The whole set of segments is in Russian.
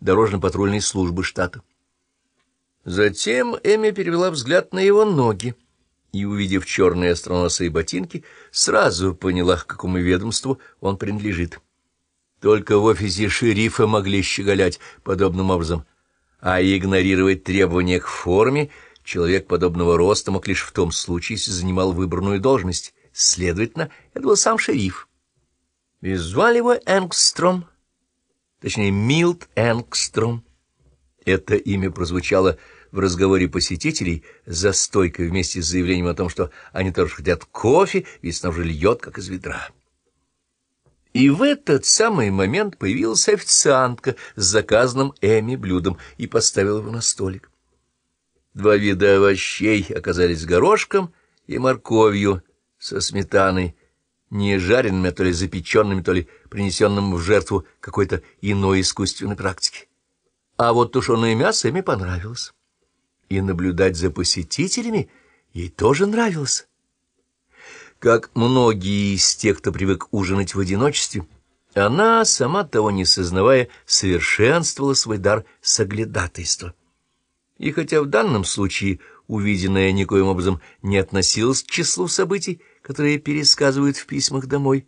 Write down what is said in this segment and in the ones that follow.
дорожно-патрульной службы штата. Затем Эми перевела взгляд на его ноги и, увидев черные остроносые ботинки, сразу поняла, к какому ведомству он принадлежит. Только в офисе шерифа могли щеголять подобным образом, а игнорировать требования к форме человек подобного роста мог лишь в том случае, если занимал выбранную должность. Следовательно, это был сам шериф. И звали его Энгстром, точнее, Милт Энгстром. Это имя прозвучало в разговоре посетителей за стойкой вместе с заявлением о том, что они тоже хотят кофе, ведь снаружи льет, как из ведра. И в этот самый момент появилась официантка с заказанным Эми блюдом и поставила его на столик. Два вида овощей оказались горошком и морковью со сметаной, не жареными, а то ли запеченными, то ли принесенным в жертву какой-то иной искусственной практики. А вот тушеное мясо ими понравилось. И наблюдать за посетителями ей тоже нравилось. Как многие из тех, кто привык ужинать в одиночестве, она, сама того не сознавая, совершенствовала свой дар соглядатайства. И хотя в данном случае увиденное никоим образом не относилось к числу событий, которые пересказывают в письмах домой,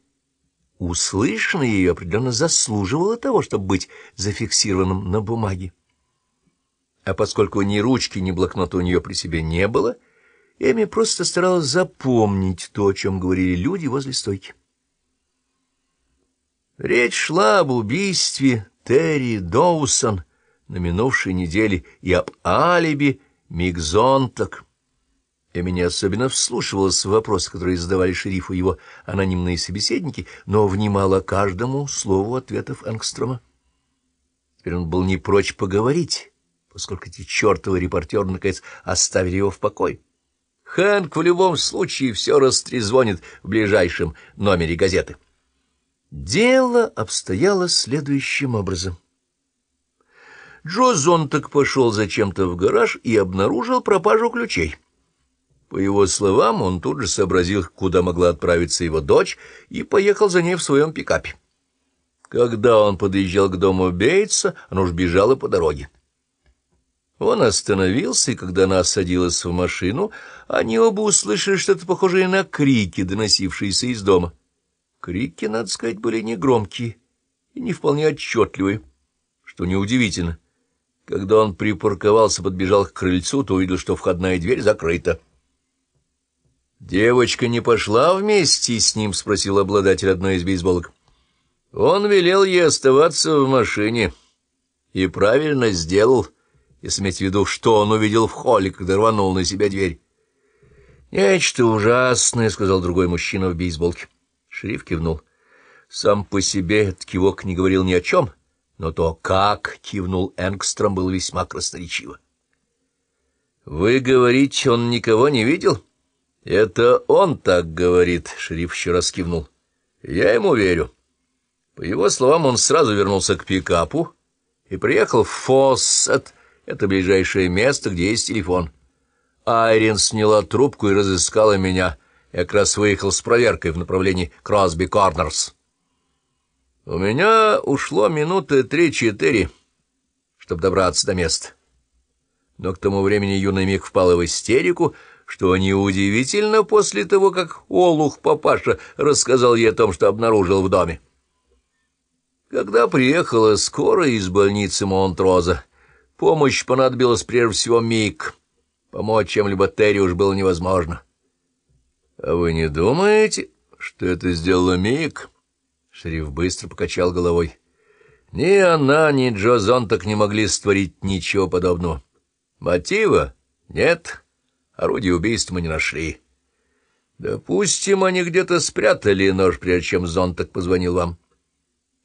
услышанное ее определенно заслуживало того, чтобы быть зафиксированным на бумаге. А поскольку ни ручки, ни блокнота у нее при себе не было, — Эми просто старалась запомнить то, о чем говорили люди возле стойки. Речь шла об убийстве Терри Доусон на минувшей неделе и об алиби Мигзонтак. Эми не особенно вслушивалась в вопросы, которые задавали шерифу его анонимные собеседники, но внимала каждому слову ответов Энгстрома. Теперь он был не прочь поговорить, поскольку эти чертовы репортеры, наконец, оставили его в покое. Хэнк в любом случае все растрезвонит в ближайшем номере газеты. Дело обстояло следующим образом. Джо Зонтак пошел зачем-то в гараж и обнаружил пропажу ключей. По его словам, он тут же сообразил, куда могла отправиться его дочь, и поехал за ней в своем пикапе. Когда он подъезжал к дому Бейтса, она уж бежала по дороге. Он остановился, и когда она садилась в машину, они оба услышали что-то похожее на крики, доносившиеся из дома. Крики, надо сказать, были негромкие и не вполне отчетливые, что неудивительно. Когда он припарковался, подбежал к крыльцу, то увидел, что входная дверь закрыта. «Девочка не пошла вместе с ним?» — спросил обладатель одной из бейсболок. «Он велел ей оставаться в машине. И правильно сделал» если иметь в виду, что он увидел в холле, когда рванул на себя дверь. «Нечто ужасное», — сказал другой мужчина в бейсболке. Шериф кивнул. Сам по себе этот кивок не говорил ни о чем, но то, как кивнул Энгстром, было весьма красноречиво. «Вы говорите, он никого не видел?» «Это он так говорит», — шериф еще раз кивнул. «Я ему верю». По его словам, он сразу вернулся к пикапу и приехал в Фоссет, это ближайшее место, где есть телефон. Айрин сняла трубку и разыскала меня. Я как раз выехал с проверкой в направлении Кросби Корнерс. У меня ушло минуты три-четыре, чтобы добраться до места. Но к тому времени юный Мик впал в истерику, что неудивительно после того, как Олух-папаша рассказал ей о том, что обнаружил в доме. Когда приехала скорая из больницы Монтроза, Помощь понадобилась прежде всего Мик. Помочь чем-либо Терри уж было невозможно. — А вы не думаете, что это сделала Мик? Шериф быстро покачал головой. Ни она, ни Джо Зонтак не могли створить ничего подобного. Мотива? Нет. Орудие убийства мы не нашли. Допустим, они где-то спрятали нож, прежде чем Зонтак позвонил вам.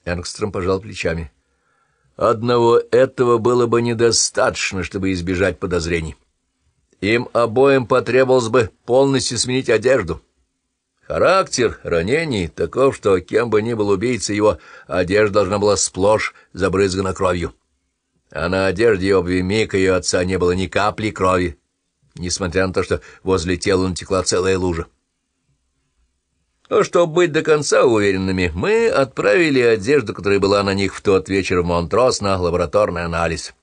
Энгстром пожал плечами. — Одного этого было бы недостаточно, чтобы избежать подозрений. Им обоим потребовалось бы полностью сменить одежду. Характер ранений таков, что кем бы ни был убийца, его одежда должна была сплошь забрызгана кровью. А на одежде и ее отца не было ни капли крови, несмотря на то, что возле тела натекла целая лужа. Но чтобы быть до конца уверенными, мы отправили одежду, которая была на них в тот вечер в Монтрос, на лабораторный анализ.